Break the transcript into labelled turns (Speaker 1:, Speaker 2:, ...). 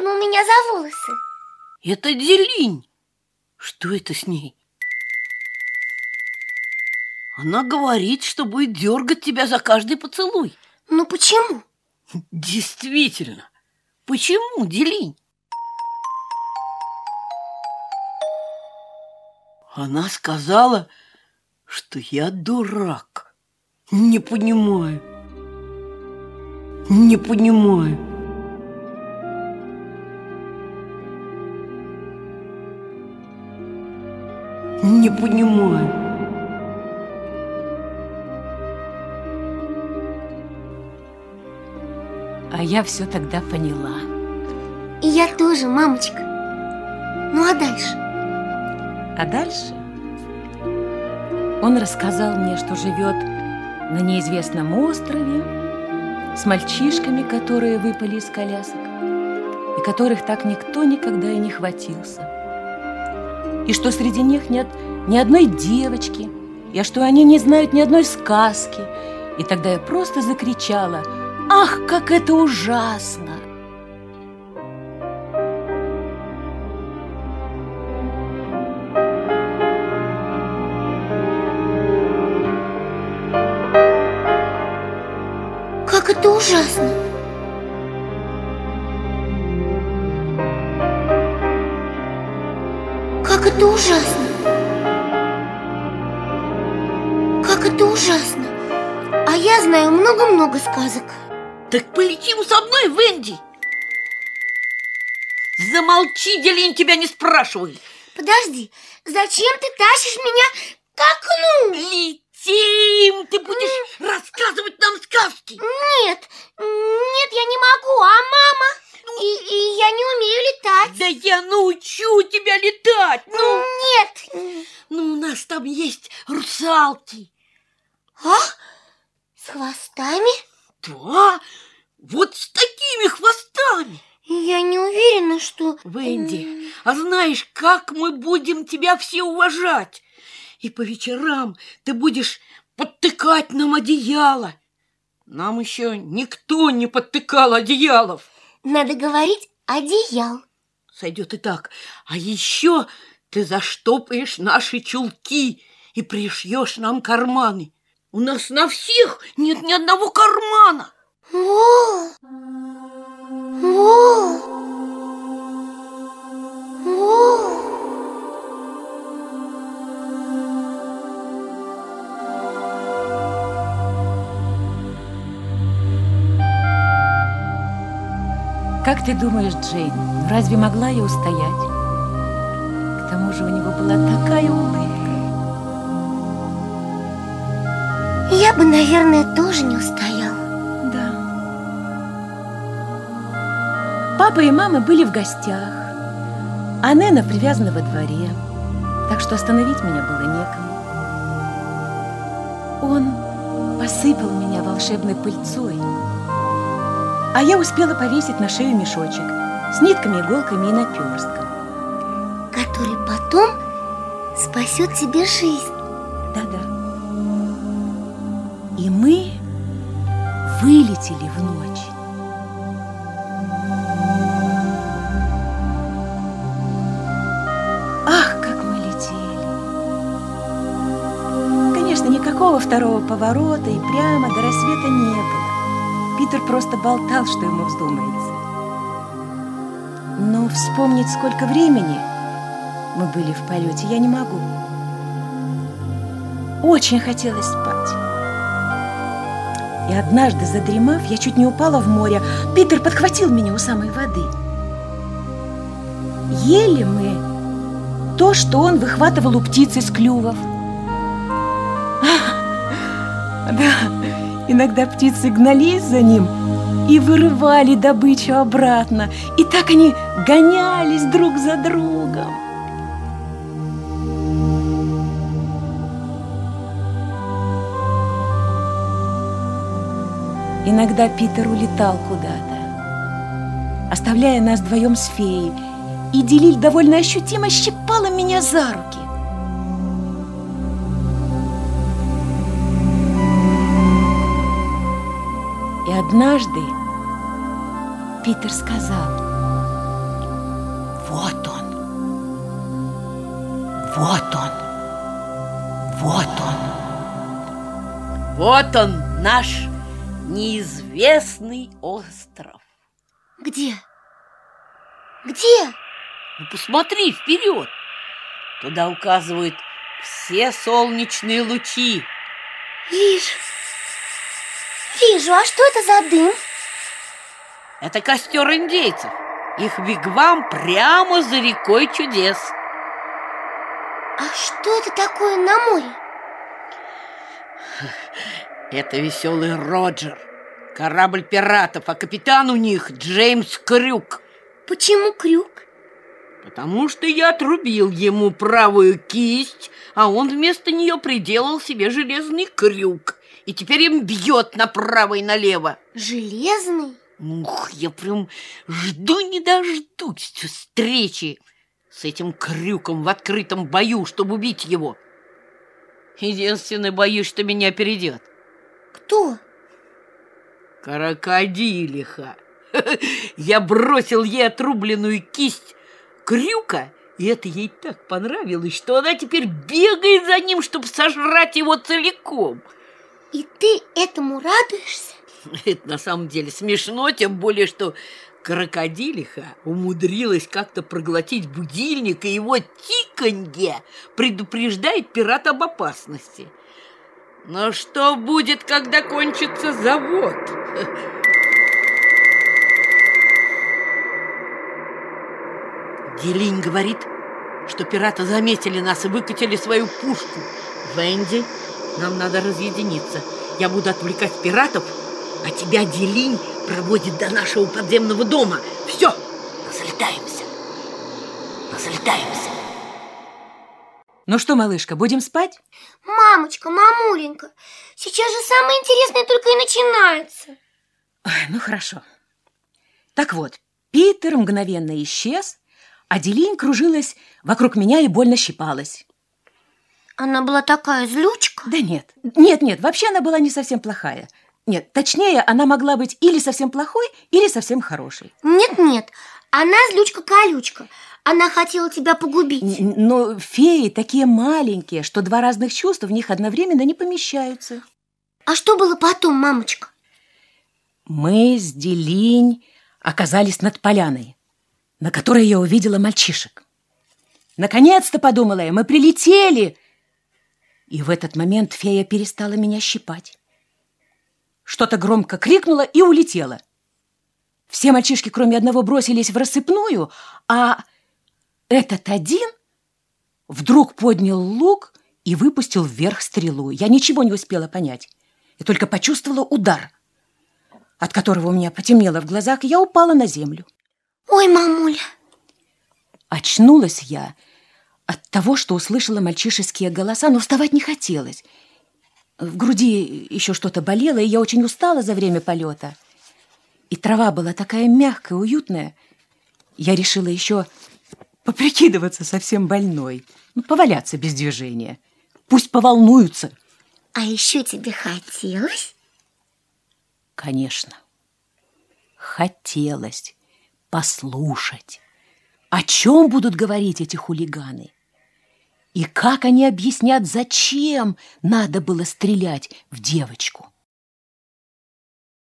Speaker 1: дернул меня за волосы.
Speaker 2: Это Делинь. Что это с ней? Она говорит, что будет дергать тебя за каждый поцелуй.
Speaker 1: Ну почему?
Speaker 2: Действительно. Почему, Делинь? Она сказала, что я дурак. Не понимаю. Не понимаю. Не понимаю.
Speaker 3: А я все тогда поняла.
Speaker 1: И я тоже, мамочка. Ну а дальше?
Speaker 3: А дальше он рассказал мне, что живет на неизвестном острове с мальчишками, которые выпали из колясок, и которых так никто никогда и не хватился. И что среди них нет ни одной девочки, и что они не знают ни одной сказки. И тогда я просто закричала «Ах, как это ужасно!»
Speaker 1: Как это ужасно. Это ужасно. Как это ужасно. А я знаю много-много сказок.
Speaker 2: Так полетим со мной, Венди. Замолчи, Делинь, тебя не спрашивают.
Speaker 1: Подожди, зачем ты тащишь меня к окну?
Speaker 2: Летим! Ты будешь рассказывать нам сказки.
Speaker 1: Нет, нет, я не могу, а мама? И, и я не умею летать.
Speaker 2: Да я научу тебя летать. Ну,
Speaker 1: Нет.
Speaker 2: ну у нас там есть русалки.
Speaker 1: А? С хвостами?
Speaker 2: Да, вот с такими хвостами.
Speaker 1: Я не уверена, что...
Speaker 2: Венди, а знаешь, как мы будем тебя все уважать? И по вечерам ты будешь подтыкать нам одеяло. Нам еще никто не подтыкал одеялов.
Speaker 1: Надо говорить одеял.
Speaker 2: Сойдет и так. А еще ты заштопаешь наши чулки и пришьешь нам карманы. У нас на всех нет ни одного кармана.
Speaker 1: О! О!
Speaker 3: Как ты думаешь, Джейн, ну разве могла я устоять? К тому же у него была такая улыбка.
Speaker 1: Я бы, наверное, тоже не устоял.
Speaker 3: Да. Папа и мама были в гостях, а Нена привязана во дворе, так что остановить меня было некому. Он посыпал меня волшебной пыльцой, а я успела повесить на шею мешочек с нитками, иголками и наперстком.
Speaker 1: Который потом спасет тебе жизнь.
Speaker 3: Да-да. И мы вылетели в ночь. Ах, как мы летели! Конечно, никакого второго поворота и прямо до рассвета не было. Питер просто болтал, что ему вздумается. Но вспомнить, сколько времени мы были в полете, я не могу. Очень хотелось спать. И однажды, задремав, я чуть не упала в море. Питер подхватил меня у самой воды. Ели мы то, что он выхватывал у птиц из клювов. Да, иногда птицы гнались за ним и вырывали добычу обратно. И так они гонялись друг за другом. Иногда Питер улетал куда-то, оставляя нас вдвоем с феей, и Делиль довольно ощутимо щипала меня за руки. Однажды Питер сказал, Вот он. Вот он. Вот он.
Speaker 2: Вот он, наш неизвестный остров.
Speaker 1: Где? Где?
Speaker 2: Ну, посмотри вперед. Туда указывают все солнечные лучи.
Speaker 1: Вижу. Вижу. А что это за дым?
Speaker 2: Это костер индейцев. Их вигвам прямо за рекой чудес.
Speaker 1: А что это такое на море?
Speaker 2: Это веселый Роджер. Корабль пиратов, а капитан у них Джеймс Крюк.
Speaker 1: Почему крюк?
Speaker 2: Потому что я отрубил ему правую кисть, а он вместо нее приделал себе железный крюк. И теперь им бьет направо и налево.
Speaker 1: Железный?
Speaker 2: Ух, я прям жду не дождусь встречи с этим крюком в открытом бою, чтобы убить его. Единственное, боюсь, что меня опередет.
Speaker 1: Кто?
Speaker 2: Крокодилиха. Я бросил ей отрубленную кисть крюка, и это ей так понравилось, что она теперь бегает за ним, чтобы сожрать его целиком.
Speaker 1: И ты этому радуешься?
Speaker 2: Это на самом деле смешно, тем более, что крокодилиха умудрилась как-то проглотить будильник, и его тиканье предупреждает пират об опасности. Но что будет, когда кончится завод? Делинь говорит, что пираты заметили нас и выкатили свою пушку. Венди, нам надо разъединиться. Я буду отвлекать пиратов, а тебя Делинь проводит до нашего подземного дома. Все, разлетаемся. Разлетаемся.
Speaker 3: Ну что, малышка, будем спать?
Speaker 1: Мамочка, мамуленька, сейчас же самое интересное только и начинается.
Speaker 3: Ой, ну хорошо. Так вот, Питер мгновенно исчез, а Делинь кружилась вокруг меня и больно щипалась.
Speaker 1: Она была такая злючка.
Speaker 3: Да нет, нет, нет, вообще она была не совсем плохая. Нет, точнее, она могла быть или совсем плохой, или совсем хорошей.
Speaker 1: Нет-нет, она злючка-колючка. Она хотела тебя погубить.
Speaker 3: Но феи такие маленькие, что два разных чувства в них одновременно не помещаются.
Speaker 1: А что было потом, мамочка?
Speaker 3: Мы с Делинь оказались над поляной, на которой я увидела мальчишек. Наконец-то, подумала я, мы прилетели. И в этот момент фея перестала меня щипать. Что-то громко крикнула и улетела. Все мальчишки, кроме одного, бросились в рассыпную, а этот один вдруг поднял лук и выпустил вверх стрелу. Я ничего не успела понять. Я только почувствовала удар, от которого у меня потемнело в глазах, и я упала на землю.
Speaker 1: Ой, мамуля.
Speaker 3: Очнулась я от того, что услышала мальчишеские голоса, но вставать не хотелось. В груди еще что-то болело, и я очень устала за время полета. И трава была такая мягкая, уютная. Я решила еще поприкидываться совсем больной, ну, поваляться без движения. Пусть поволнуются.
Speaker 1: А еще тебе хотелось?
Speaker 3: Конечно, хотелось послушать, о чем будут говорить эти хулиганы. И как они объяснят, зачем надо было стрелять в девочку?